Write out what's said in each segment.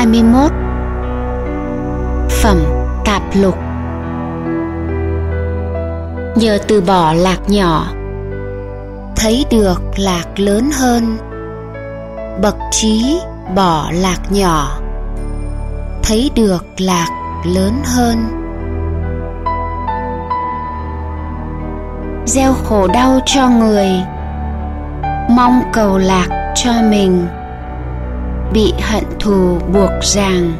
21 Phẩm Tạp Lục. Nhờ từ bỏ lạc nhỏ, Thấy được lạc lớn hơn. Bậc trí bỏ lạc nhỏ, Thấy được lạc lớn hơn. Gieo khổ đau cho người, Mong cầu lạc cho mình bị hận thù buộc ràng,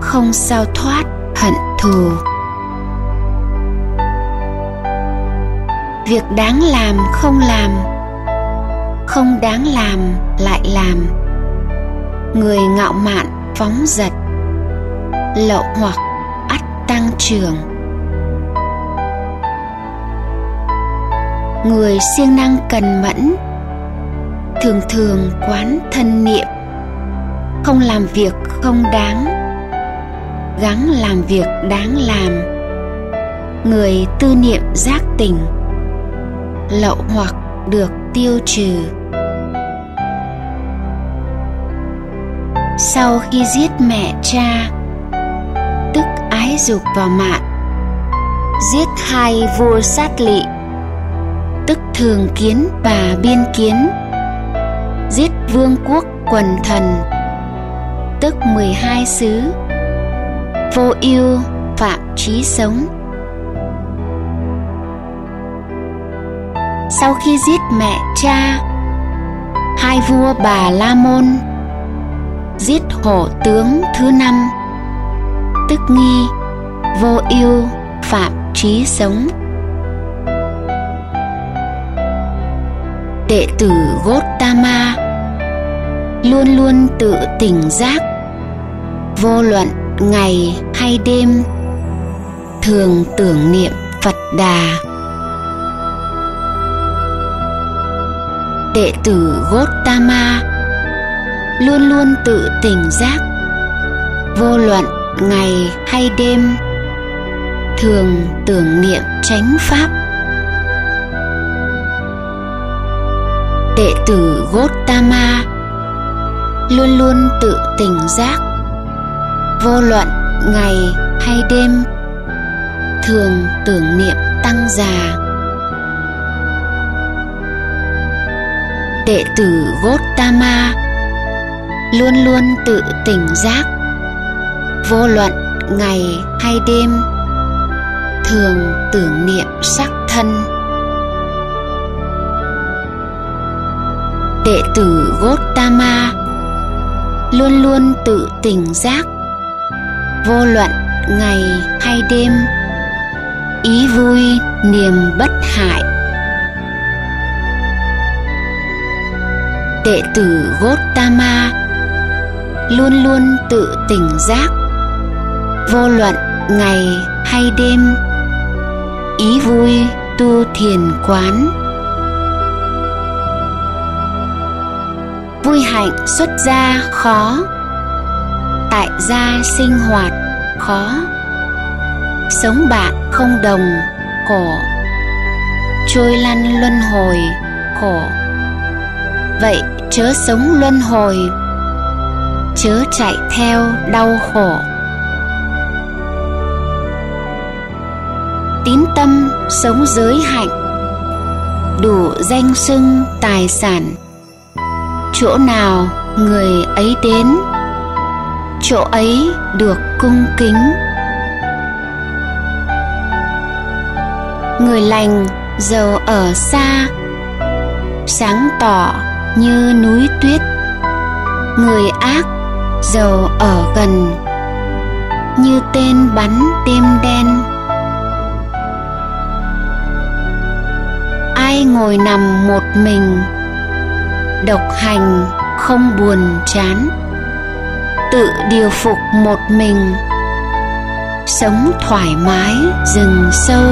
không sao thoát hận thù. Việc đáng làm không làm, không đáng làm lại làm. Người ngạo mạn phóng dật, lậu hoặc ắt tăng trưởng. Người siêng năng cần mẫn, thường thường quán thân niệm không làm việc không đáng. Gắng làm việc đáng làm. Người tư niệm giác tỉnh lậu hoặc được tiêu trừ. Sau khi giết mẹ cha, tức ái dục vào mạng. Giết hai vua sát lị, tức thường kiến và biên kiến. Giết vương quốc quần thần tức 12 xứ. Vô yêu phạm trí sống. Sau khi giết mẹ cha, Hai vua bà La Môn Giết hổ tướng thứ năm. Tức nghi, Vô yêu phạm trí sống. Đệ tử Gotama Luôn luôn tự tỉnh giác vô luận ngày hay đêm, thường tưởng niệm phật đà. Đệ tử gotama luôn luôn tự tỉnh giác, vô luận ngày hay đêm, thường tưởng niệm chánh pháp. Đệ tử gotama luôn luôn tự tỉnh giác vô luận ngày hay đêm, thường tưởng niệm tăng già. Đệ tử Gotama luôn luôn tự tỉnh giác. Vô luận ngày hay đêm, thường tưởng niệm sắc thân. Đệ tử Gotama luôn luôn tự tỉnh giác vô luận, ngày hay đêm. Ý vui, niềm bất hại. Đệ tử Gotama luôn luôn tự tỉnh giác. Vô luận, ngày hay đêm. Ý vui, tu thiền quán. Vui hạnh xuất gia khó tại gia sinh hoạt, khó. Sống bạn không đồng, khổ. Trôi lăn luân hồi, khổ. Vậy chớ sống luân hồi, chớ chạy theo đau khổ. Tín tâm sống giới hạnh, đủ danh xưng tài sản. Chỗ nào người ấy đến chỗ ấy được cung kính. Người lành giàu ở xa, sáng tỏ như núi tuyết. Người ác giàu ở gần, như tên bắn đêm đen. Ai ngồi nằm một mình, độc hành không buồn chán tự điều phục một mình. Sống thoải mái rừng sâu.